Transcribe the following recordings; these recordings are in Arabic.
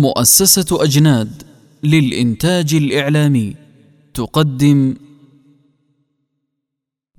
مؤسسة أجناد للإنتاج الإعلامي تقدم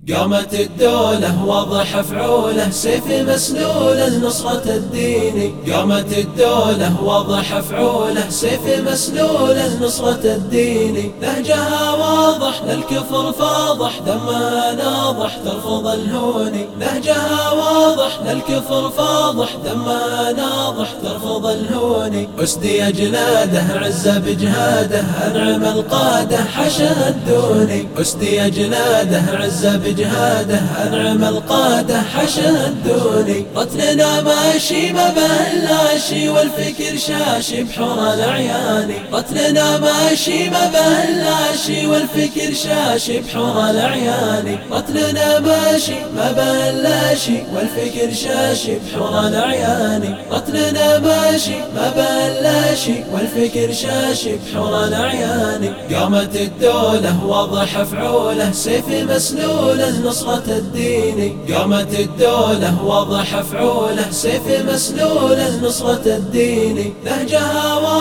قامت الدولة واضح فعوله سيف مسلول نصرة الدين. قامت الدولة واضح فعوله سيف مسلول نصرة الدين. نهجها واضح للكفر فاضح دمها ناضح ترفض الهون. نهجها واضح للكفر فاضح دمها ناضح ترفض الهون. أسدي أجناده عزة بجهاده أنعم القادة حشا الدوني أسدي أجناده عزة بجهاده بجهاده أنعم القادة حشدوني قتلنا ماشي ما بهلاشي والفكر شاشي بحور الأعياني قتلنا ماشي ما بهلاشي والفكر شاشي بحور الأعياني قتلنا ماشي ما بهلاشي والفكر شاشي بحور الأعياني قتلنا ماشي ما بهلاشي والفكر شاشي بحور الأعياني قامت الدولة وضح فعوله سيف مسلول مسلوله نصرة الدين. قامت الدولة واضح فعوله. سيف مسلوله نصرة الدين. نهجها واضح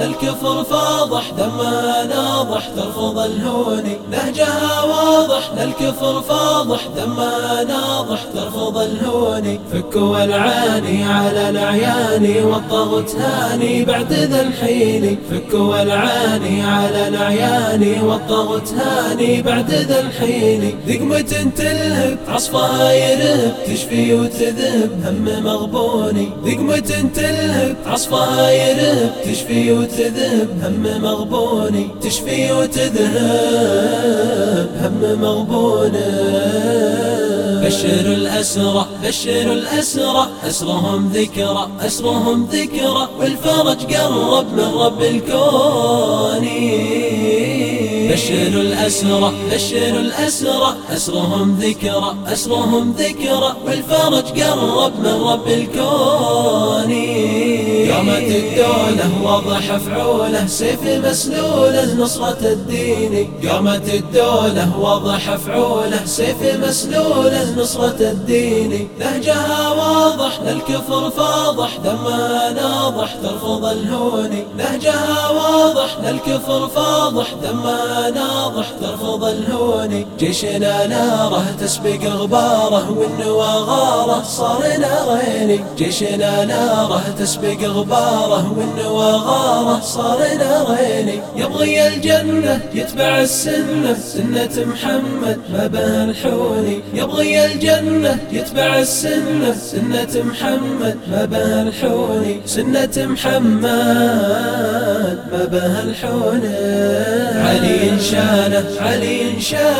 للكفر فاضح دمها ناضح ترفض الهون نهجها واضح للكفر فاضح دمها ناضح ترفض الهون فكوا العاني على العيان والضغط هاني بعد ذا الحين. فكوا العاني على العيان والضغط هاني بعد ذا الحين. ذقمة تلهب عصفها يرهب تشفي وتذهب هم مغبوني. ذقمة تلهب عصفها يرهب تشفي وتذهب هم مغبوني تشفي وتذهب هم مغبوني بشر الأسرى بشر الأسرى أسرهم ذكرى أسرهم ذكرى والفرج قرب من رب الكون. بشر الأسرى بشر الأسرى أسرهم ذكرى أسرهم ذكرى والفرج قرب من رب الكون. قامت الدولة وضح فعوله. سيف مسلوله نصرة الدين. قامت الدولة وضح فعوله. سيف مسلوله نصرة الدين. نهجها واضح للكفر فاضح دمها ناضح ترفض الهون نهجها واضح للكفر فاضح دمها ناضح ترفض الهون جيشنا ناره تسبق غباره والنوى غاره صار نارين جيشنا ناره تسبق غباره والنوى غاره صار نارين يبغي الجنة يتبع السنة سنة محمد ما به الحوني يبغي الجنة يتبع السنة سنة محمد ما به الحوني سنة محمد ما به الحوني علي شانه علي شانه